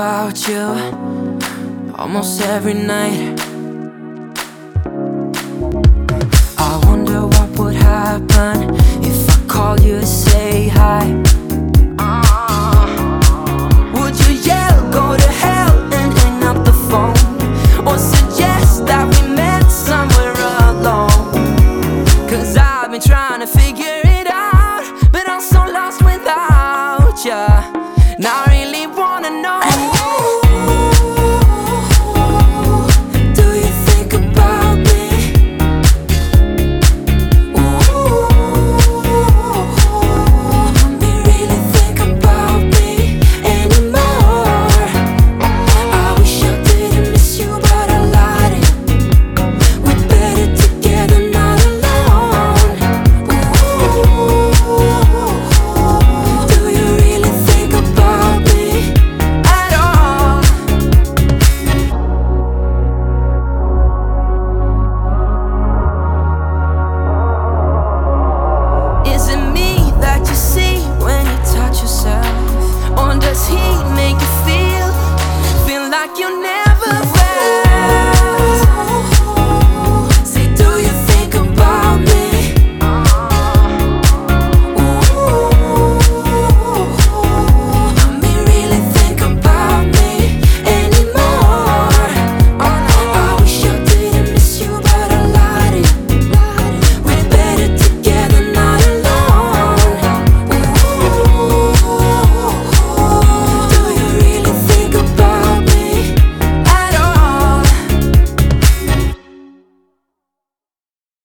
about you almost every night. I wonder what would happen if I call you.